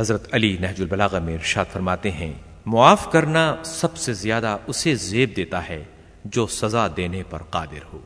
حضرت علی نہج البلاغہ میں ارشاد فرماتے ہیں، معاف کرنا سب سے زیادہ اسے زیب دیتا ہے جو سزا دینے پر قادر ہو۔